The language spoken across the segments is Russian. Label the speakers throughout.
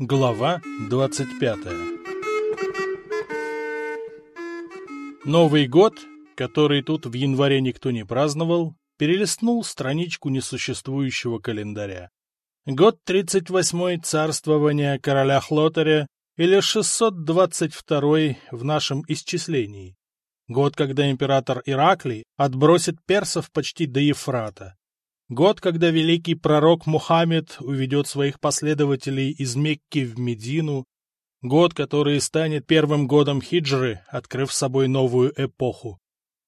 Speaker 1: Глава 25 Новый год, который тут в январе никто не праздновал, перелистнул страничку несуществующего календаря. Год 38-й царствования короля Хлотаря или 622 в нашем исчислении. Год, когда император Ираклий отбросит персов почти до Ефрата. Год, когда великий пророк Мухаммед уведет своих последователей из Мекки в Медину. Год, который станет первым годом хиджры, открыв собой новую эпоху.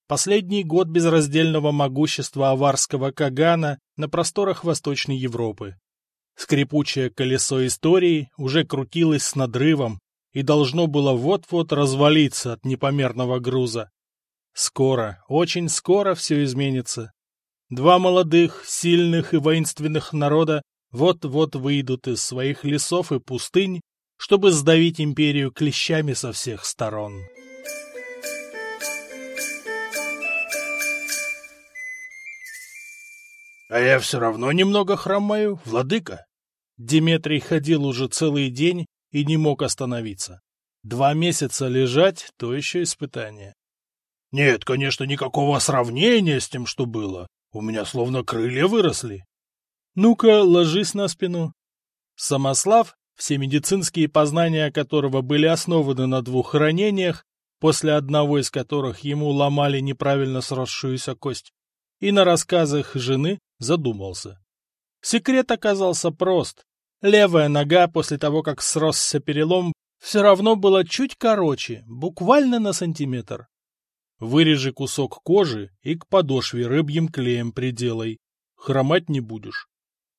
Speaker 1: Последний год безраздельного могущества аварского Кагана на просторах Восточной Европы. Скрипучее колесо истории уже крутилось с надрывом и должно было вот-вот развалиться от непомерного груза. Скоро, очень скоро все изменится. Два молодых, сильных и воинственных народа вот-вот выйдут из своих лесов и пустынь, чтобы сдавить империю клещами со всех сторон. — А я все равно немного хромаю, владыка. Диметрий ходил уже целый день и не мог остановиться. Два месяца лежать — то еще испытание. Нет, конечно, никакого сравнения с тем, что было. У меня словно крылья выросли. Ну-ка, ложись на спину. Самослав, все медицинские познания которого были основаны на двух ранениях, после одного из которых ему ломали неправильно сросшуюся кость, и на рассказах жены задумался. Секрет оказался прост. Левая нога после того, как сросся перелом, все равно была чуть короче, буквально на сантиметр. Вырежи кусок кожи и к подошве рыбьим клеем приделай. Хромать не будешь.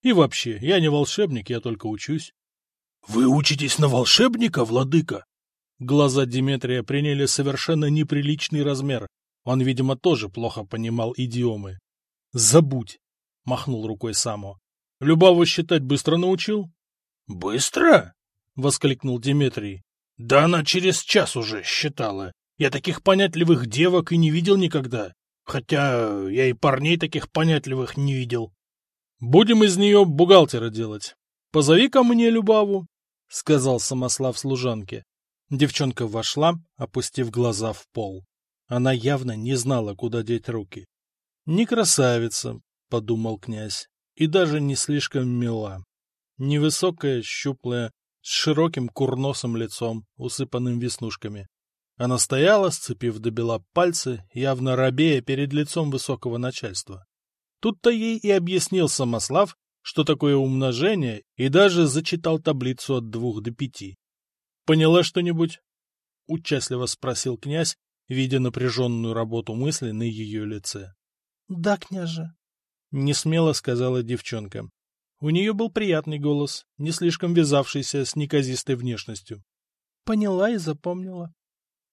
Speaker 1: И вообще, я не волшебник, я только учусь. — Вы учитесь на волшебника, владыка? Глаза Диметрия приняли совершенно неприличный размер. Он, видимо, тоже плохо понимал идиомы. — Забудь! — махнул рукой Само. — Любаву считать быстро научил? — Быстро? — воскликнул Диметрий. — Да она через час уже считала. Я таких понятливых девок и не видел никогда. Хотя я и парней таких понятливых не видел. Будем из нее бухгалтера делать. Позови ко мне Любаву, — сказал Самослав служанке. Девчонка вошла, опустив глаза в пол. Она явно не знала, куда деть руки. — Не красавица, — подумал князь, — и даже не слишком мила. Невысокая, щуплая, с широким курносым лицом, усыпанным веснушками. Она стояла, сцепив до бела пальцы, явно робея перед лицом высокого начальства. Тут-то ей и объяснил Самослав, что такое умножение, и даже зачитал таблицу от двух до пяти. — Поняла что-нибудь? — участливо спросил князь, видя напряженную работу мысли на ее лице. — Да, княже. — несмело сказала девчонка. У нее был приятный голос, не слишком вязавшийся с неказистой внешностью. — Поняла и запомнила.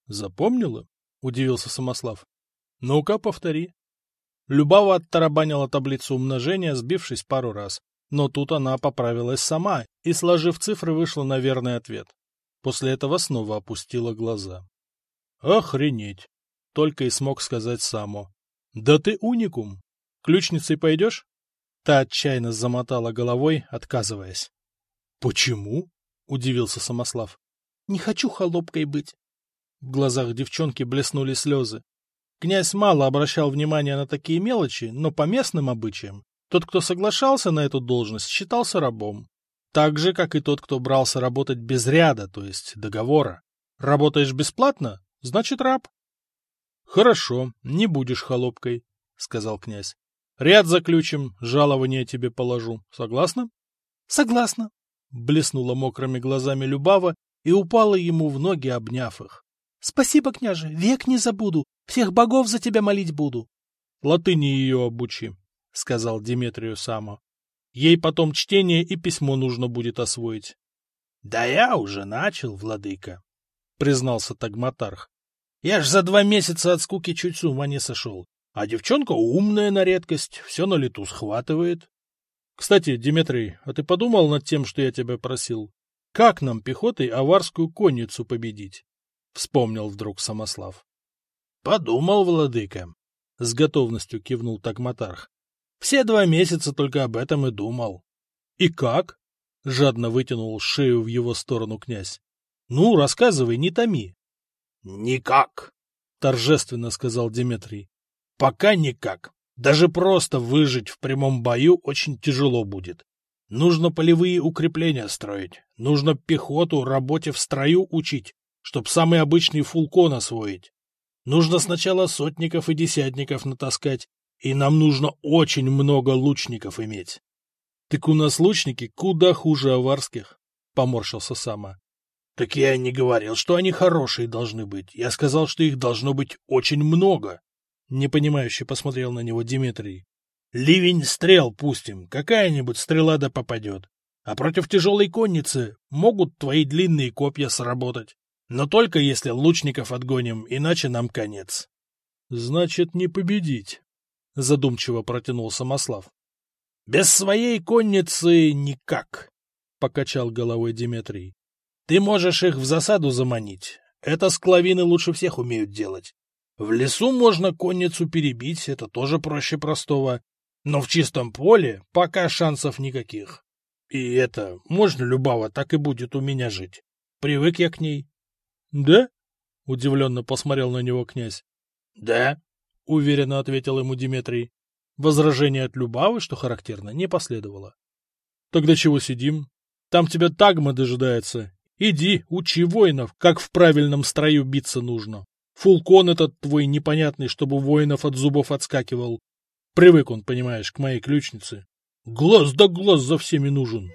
Speaker 1: Запомнила? — удивился Самослав. — Ну-ка, повтори. Любава оттарабанила таблицу умножения, сбившись пару раз. Но тут она поправилась сама и, сложив цифры, вышла на верный ответ. После этого снова опустила глаза. — Охренеть! — только и смог сказать Само. — Да ты уникум! Ключницей пойдешь? Та отчаянно замотала головой, отказываясь. — Почему? — удивился Самослав. — Не хочу холопкой быть. В глазах девчонки блеснули слезы. Князь мало обращал внимания на такие мелочи, но по местным обычаям тот, кто соглашался на эту должность, считался рабом. Так же, как и тот, кто брался работать без ряда, то есть договора. Работаешь бесплатно, значит раб. — Хорошо, не будешь холопкой, — сказал князь. — Ряд заключим, жалование тебе положу. Согласна? — Согласна, — блеснула мокрыми глазами Любава и упала ему в ноги, обняв их. — Спасибо, княже, век не забуду. Всех богов за тебя молить буду. — Латыни ее обучи, — сказал Диметрию Само. — Ей потом чтение и письмо нужно будет освоить. — Да я уже начал, владыка, — признался Тагматарх. — Я ж за два месяца от скуки чуть с ума не сошел. А девчонка умная на редкость, все на лету схватывает. Кстати, Диметрий, а ты подумал над тем, что я тебя просил? Как нам пехотой аварскую конницу победить? — вспомнил вдруг Самослав. — Подумал, владыка, — с готовностью кивнул Тагматарх. — Все два месяца только об этом и думал. — И как? — Жадно вытянул шею в его сторону князь. — Ну, рассказывай, не томи. — Никак, — торжественно сказал Дмитрий. — Пока никак. Даже просто выжить в прямом бою очень тяжело будет. Нужно полевые укрепления строить, нужно пехоту работе в строю учить, чтоб самый обычный фулкон освоить. Нужно сначала сотников и десятников натаскать, и нам нужно очень много лучников иметь. — Так у нас лучники куда хуже аварских, — поморщился Сама. — Так я не говорил, что они хорошие должны быть. Я сказал, что их должно быть очень много. Непонимающе посмотрел на него Дмитрий. Ливень стрел пустим, какая-нибудь стрела да попадет. А против тяжелой конницы могут твои длинные копья сработать. Но только если лучников отгоним, иначе нам конец. — Значит, не победить, — задумчиво протянул Самослав. — Без своей конницы никак, — покачал головой Дмитрий. — Ты можешь их в засаду заманить. Это склавины лучше всех умеют делать. В лесу можно конницу перебить, это тоже проще простого. Но в чистом поле пока шансов никаких. И это, можно Любава так и будет у меня жить. Привык я к ней. — Да? — удивленно посмотрел на него князь. — Да, — уверенно ответил ему Дмитрий. Возражение от Любавы, что характерно, не последовало. — Тогда чего сидим? Там тебя тагма дожидается. Иди, учи воинов, как в правильном строю биться нужно. Фулкон этот твой непонятный, чтобы воинов от зубов отскакивал. Привык он, понимаешь, к моей ключнице. Глаз да глаз за всеми нужен.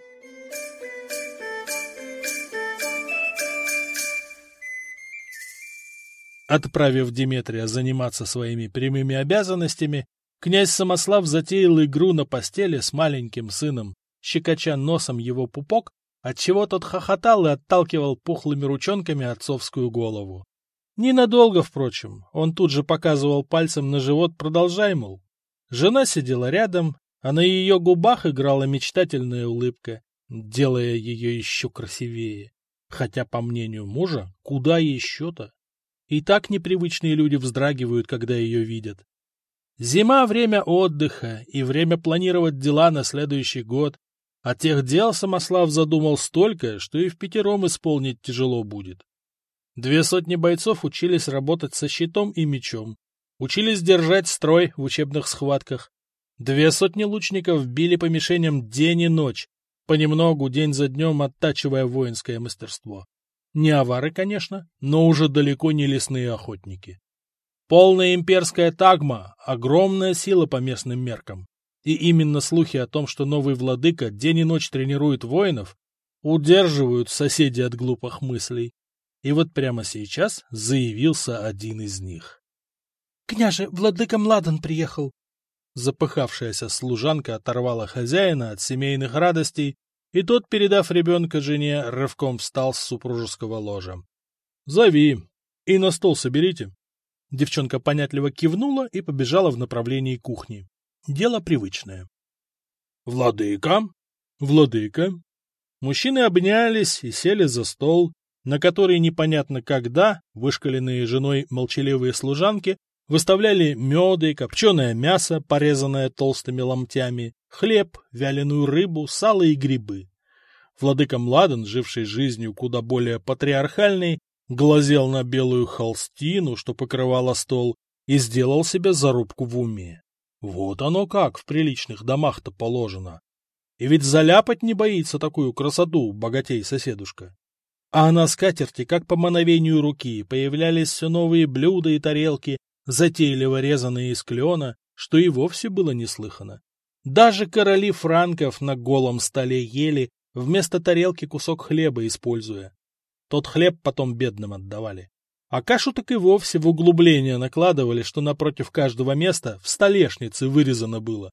Speaker 1: Отправив Диметрия заниматься своими прямыми обязанностями, князь Самослав затеял игру на постели с маленьким сыном, щекоча носом его пупок, отчего тот хохотал и отталкивал пухлыми ручонками отцовскую голову. Ненадолго, впрочем, он тут же показывал пальцем на живот «продолжай, мол». Жена сидела рядом, а на ее губах играла мечтательная улыбка, делая ее еще красивее. Хотя, по мнению мужа, куда еще-то? И так непривычные люди вздрагивают, когда ее видят. Зима — время отдыха и время планировать дела на следующий год. А тех дел Самослав задумал столько, что и в пятером исполнить тяжело будет. Две сотни бойцов учились работать со щитом и мечом, учились держать строй в учебных схватках. Две сотни лучников били по мишеням день и ночь, понемногу день за днем оттачивая воинское мастерство. Не авары, конечно, но уже далеко не лесные охотники. Полная имперская тагма — огромная сила по местным меркам. И именно слухи о том, что новый владыка день и ночь тренирует воинов, удерживают соседей от глупых мыслей. И вот прямо сейчас заявился один из них. — Княже, владыка Младен приехал. Запыхавшаяся служанка оторвала хозяина от семейных радостей, и тот, передав ребенка жене, рывком встал с супружеского ложа. — Зови. И на стол соберите. Девчонка понятливо кивнула и побежала в направлении кухни. Дело привычное. — Владыка? Владыка? Мужчины обнялись и сели за стол, на который непонятно когда вышкаленные женой молчаливые служанки Выставляли меды, копченое мясо, порезанное толстыми ломтями, хлеб, вяленую рыбу, сало и грибы. Владыка Младен, живший жизнью куда более патриархальной, глазел на белую холстину, что покрывала стол, и сделал себе зарубку в уме. Вот оно как в приличных домах-то положено. И ведь заляпать не боится такую красоту богатей-соседушка. А на скатерти, как по мановению руки, появлялись все новые блюда и тарелки, затейливо резанные из клена, что и вовсе было неслыхано. Даже короли франков на голом столе ели, вместо тарелки кусок хлеба используя. Тот хлеб потом бедным отдавали. А кашу так и вовсе в углубление накладывали, что напротив каждого места в столешнице вырезано было.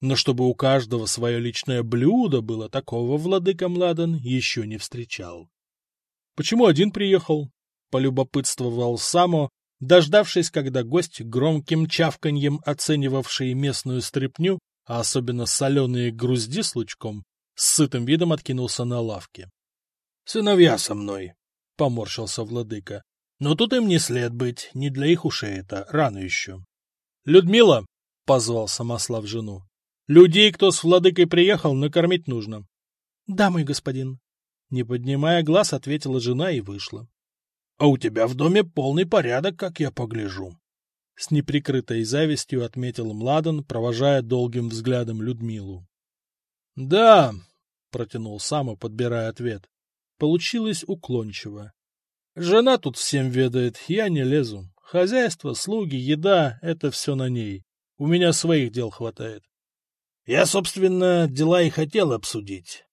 Speaker 1: Но чтобы у каждого свое личное блюдо было, такого владыка Младен еще не встречал. — Почему один приехал? — полюбопытствовал Само, Дождавшись, когда гость, громким чавканьем оценивавший местную стряпню, а особенно соленые грузди с лучком, с сытым видом откинулся на лавке. — Сыновья со мной, — поморщился владыка. — Но тут им не след быть, не для их ушей это, рано еще. — Людмила, — позвал Самослав жену, — людей, кто с владыкой приехал, накормить нужно. — Да, мой господин. Не поднимая глаз, ответила жена и вышла. — А у тебя в доме полный порядок, как я погляжу. С неприкрытой завистью отметил Младен, провожая долгим взглядом Людмилу. — Да, — протянул Сама, подбирая ответ. Получилось уклончиво. — Жена тут всем ведает, я не лезу. Хозяйство, слуги, еда — это все на ней. У меня своих дел хватает. Я, собственно, дела и хотел обсудить.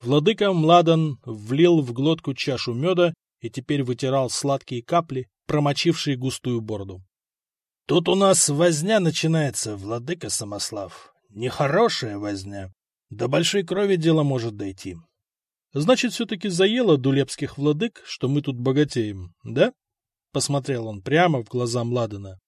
Speaker 1: Владыка Младан влил в глотку чашу меда и теперь вытирал сладкие капли, промочившие густую бороду. Тут у нас возня начинается, владыка Самослав. Нехорошая возня. До большой крови дело может дойти. Значит, все-таки заело дулепских владык, что мы тут богатеем, да? Посмотрел он прямо в глаза Младена.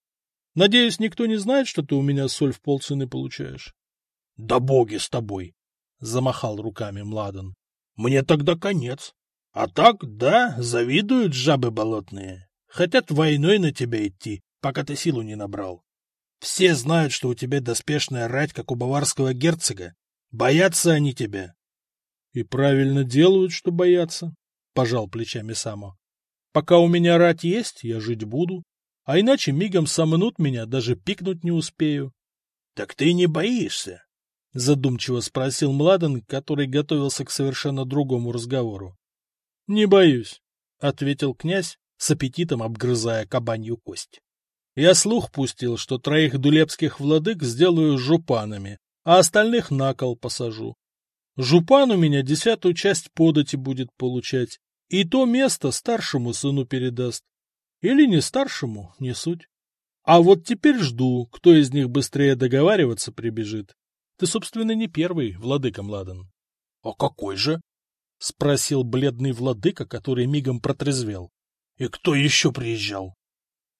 Speaker 1: Надеюсь, никто не знает, что ты у меня соль в полцены получаешь? — Да боги с тобой! — замахал руками Младен. — Мне тогда конец. А так, да, завидуют жабы болотные. Хотят войной на тебя идти, пока ты силу не набрал. Все знают, что у тебя доспешная рать, как у баварского герцога. Боятся они тебя. — И правильно делают, что боятся, — пожал плечами Само. — Пока у меня рать есть, я жить буду, а иначе мигом сомнут меня, даже пикнуть не успею. — Так ты не боишься? — задумчиво спросил Младен, который готовился к совершенно другому разговору. — Не боюсь, — ответил князь, с аппетитом обгрызая кабанью кость. Я слух пустил, что троих дулепских владык сделаю жупанами, а остальных на кол посажу. Жупан у меня десятую часть подати будет получать, и то место старшему сыну передаст. Или не старшему, не суть. А вот теперь жду, кто из них быстрее договариваться прибежит. Ты, собственно, не первый, владыка Младен. — А какой же? — спросил бледный владыка, который мигом протрезвел. — И кто еще приезжал? —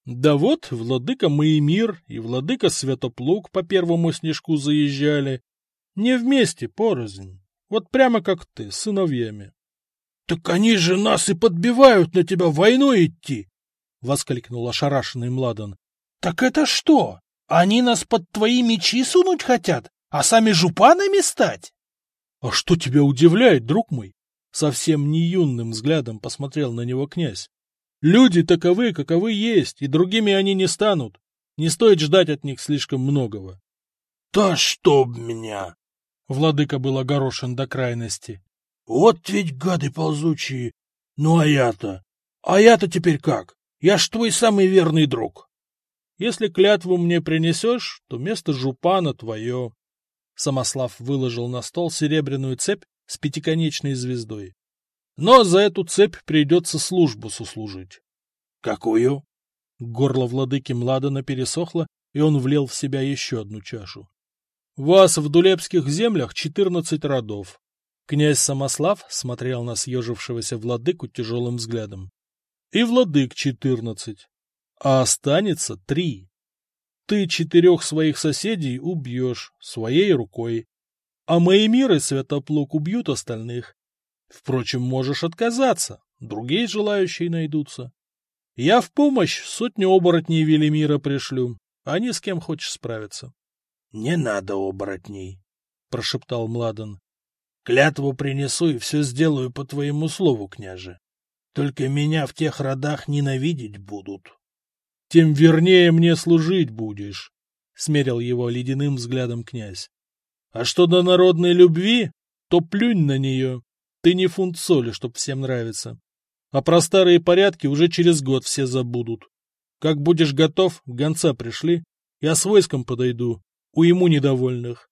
Speaker 1: Да вот, владыка Маемир и владыка Святоплуг по первому снежку заезжали. Не вместе, порознь. Вот прямо как ты, сыновьями. — Так они же нас и подбивают на тебя войной идти! — воскликнул ошарашенный Младен. — Так это что? Они нас под твои мечи сунуть хотят? А сами жупанами стать? — А что тебя удивляет, друг мой? Совсем не юным взглядом посмотрел на него князь. Люди таковы, каковы есть, и другими они не станут. Не стоит ждать от них слишком многого. — Да чтоб меня! — владыка был огорошен до крайности. — Вот ведь гады ползучие! Ну а я-то? А я-то теперь как? Я ж твой самый верный друг. Если клятву мне принесешь, то место жупана твое. Самослав выложил на стол серебряную цепь с пятиконечной звездой. Но за эту цепь придется службу сослужить. — Какую? Горло владыки Младана пересохло, и он влил в себя еще одну чашу. — Вас в Дулепских землях четырнадцать родов. Князь Самослав смотрел на съежившегося владыку тяжелым взглядом. — И владык четырнадцать. А останется три ты четырех своих соседей убьешь своей рукой, а мои миры Святоплук убьют остальных. Впрочем, можешь отказаться, другие желающие найдутся. Я в помощь сотню оборотней Велимира пришлю, они с кем хочешь справиться. — Не надо оборотней, — прошептал Младен. — Клятву принесу и все сделаю по твоему слову, княже. Только меня в тех родах ненавидеть будут тем вернее мне служить будешь, — смерил его ледяным взглядом князь. — А что до народной любви, то плюнь на нее. Ты не фунт соли, чтоб всем нравиться. А про старые порядки уже через год все забудут. Как будешь готов, гонца пришли, я с войском подойду, уйму недовольных.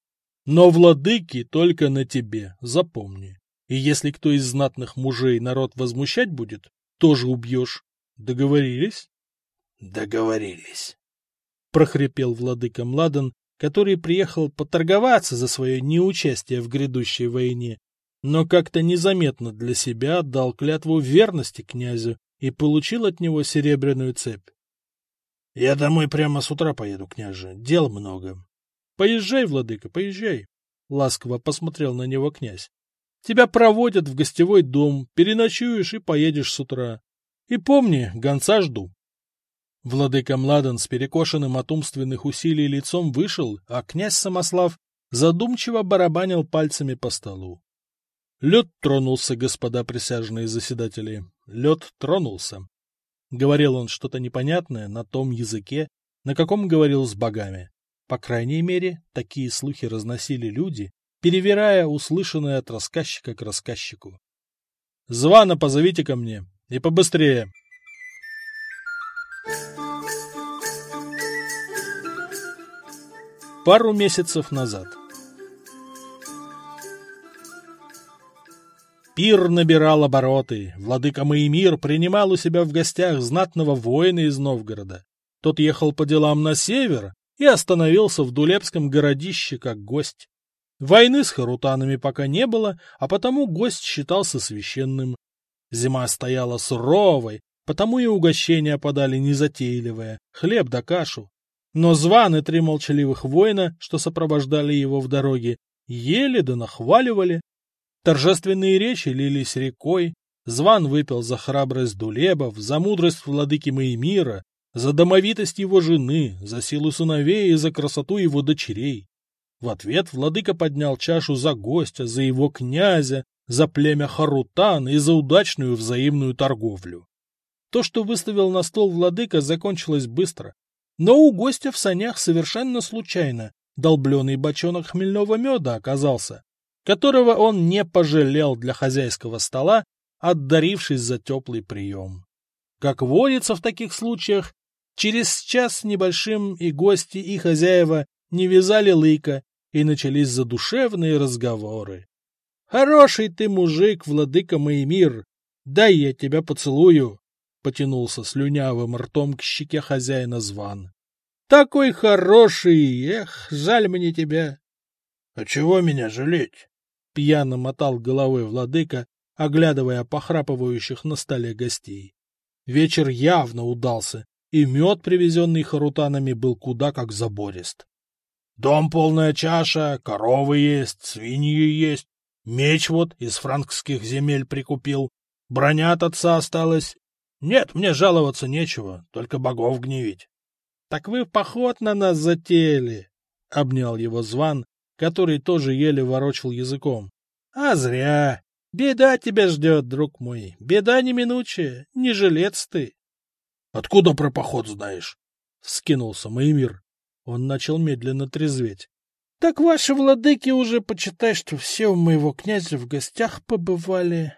Speaker 1: Но владыки только на тебе, запомни. И если кто из знатных мужей народ возмущать будет, тоже убьешь. Договорились? Договорились. Прохрипел владыка Младен, который приехал поторговаться за свое неучастие в грядущей войне, но как-то незаметно для себя дал клятву верности князю и получил от него серебряную цепь. — Я домой прямо с утра поеду, княже, дел много. — Поезжай, владыка, поезжай, — ласково посмотрел на него князь. — Тебя проводят в гостевой дом, переночуешь и поедешь с утра. И помни, гонца жду. Владыка Младен с перекошенным от умственных усилий лицом вышел, а князь Самослав задумчиво барабанил пальцами по столу. Лед тронулся, господа присяжные заседатели. Лед тронулся. Говорил он что-то непонятное на том языке, на каком говорил с богами. По крайней мере, такие слухи разносили люди, перевирая услышанное от рассказчика к рассказчику. «Звана позовите ко мне, и побыстрее!» Пару месяцев назад Пир набирал обороты. Владыка Маимир принимал у себя в гостях знатного воина из Новгорода. Тот ехал по делам на север и остановился в Дулепском городище как гость. Войны с харутанами пока не было, а потому гость считался священным. Зима стояла суровой, потому и угощения подали незатейливые — хлеб да кашу. Но званы три молчаливых воина, что сопровождали его в дороге, ели да нахваливали, Торжественные речи лились рекой, Зван выпил за храбрость Дулебов, за мудрость владыки Моемира, за домовитость его жены, за силу сыновей и за красоту его дочерей. В ответ владыка поднял чашу за гостя, за его князя, за племя Харутан и за удачную взаимную торговлю. То, что выставил на стол владыка, закончилось быстро. Но у гостя в санях совершенно случайно долбленный бочонок хмельного меда оказался, которого он не пожалел для хозяйского стола, отдарившись за теплый прием. Как водится в таких случаях, через час небольшим и гости, и хозяева не вязали лыка, и начались задушевные разговоры. «Хороший ты мужик, владыка Моемир! Дай я тебя поцелую!» Потянулся слюнявым ртом к щеке хозяина зван. «Такой хороший! Эх, жаль мне тебя!» «А чего меня жалеть?» Пьяно мотал головой владыка, оглядывая похрапывающих на столе гостей. Вечер явно удался, и мед, привезенный харутанами, был куда как заборист. Дом полная чаша, коровы есть, свиньи есть, меч вот из франкских земель прикупил, броня от отца осталась. Нет, мне жаловаться нечего, только богов гневить. — Так вы поход на нас затеяли, — обнял его Зван, который тоже еле ворочал языком. — А зря. Беда тебя ждет, друг мой. Беда неминучая, не жилец ты. — Откуда про поход знаешь? — вскинулся Моемир. Он начал медленно трезветь. — Так ваши владыки уже, почитай, что все у моего князя в гостях побывали.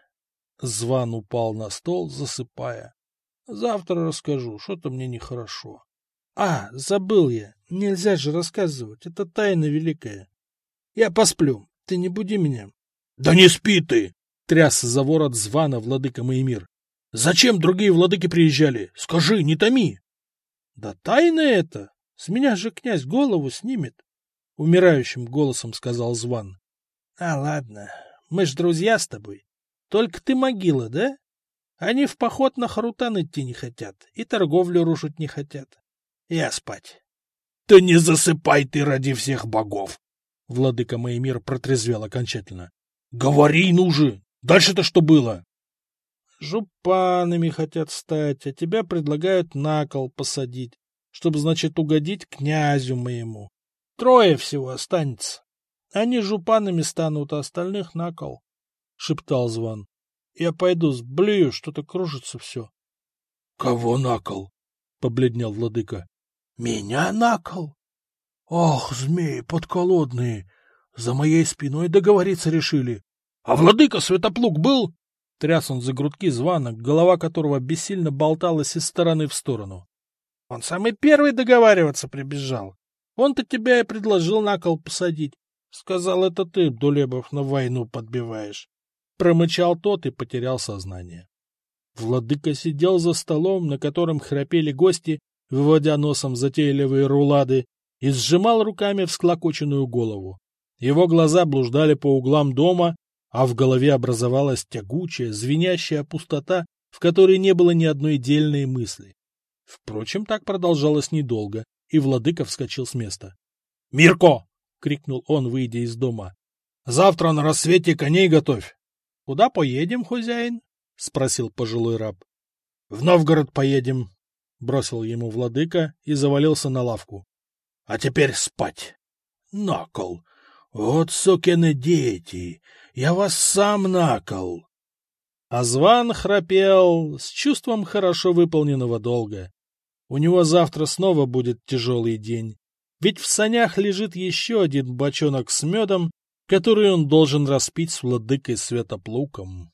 Speaker 1: Зван упал на стол, засыпая. — Завтра расскажу, что-то мне нехорошо. — А, забыл я, нельзя же рассказывать, это тайна великая. Я посплю. Ты не буди меня. — Да не спи ты! — тряс за ворот звана владыка Моемир. — Зачем другие владыки приезжали? Скажи, не томи! — Да тайна это! С меня же князь голову снимет! — умирающим голосом сказал Зван. — А ладно, мы ж друзья с тобой. Только ты могила, да? Они в поход на Харутан идти не хотят и торговлю рушить не хотят. Я спать. — Да не засыпай ты ради всех богов! Владыка Моемир протрезвел окончательно. — Говори, ну же! Дальше-то что было? — Жупанами хотят стать, а тебя предлагают на кол посадить, чтобы, значит, угодить князю моему. Трое всего останется. Они жупанами станут, а остальных на кол, — шептал Зван. — Я пойду сблюю, что-то кружится все. — Кого на кол? — побледнел владыка. — Меня на кол? Ох, змеи подколодные! За моей спиной договориться решили. А владыка Святоплук был? Тряс он за грудки звонок, голова которого бессильно болталась из стороны в сторону. Он самый первый договариваться прибежал. Он-то тебя и предложил на кол посадить. Сказал, это ты, Дулебов, на войну подбиваешь. Промычал тот и потерял сознание. Владыка сидел за столом, на котором храпели гости, выводя носом затейливые рулады, и сжимал руками всклокоченную голову. Его глаза блуждали по углам дома, а в голове образовалась тягучая, звенящая пустота, в которой не было ни одной дельной мысли. Впрочем, так продолжалось недолго, и владыка вскочил с места. — Мирко! — крикнул он, выйдя из дома. — Завтра на рассвете коней готовь. — Куда поедем, хозяин? — спросил пожилой раб. — В Новгород поедем, — бросил ему владыка и завалился на лавку. А теперь спать. На кол.
Speaker 2: Вот сукины дети! Я вас сам накол!
Speaker 1: Азван храпел с чувством хорошо выполненного долга. У него завтра снова будет тяжелый день, ведь в санях лежит еще один бочонок с медом, который он должен распить с владыкой Святоплуком.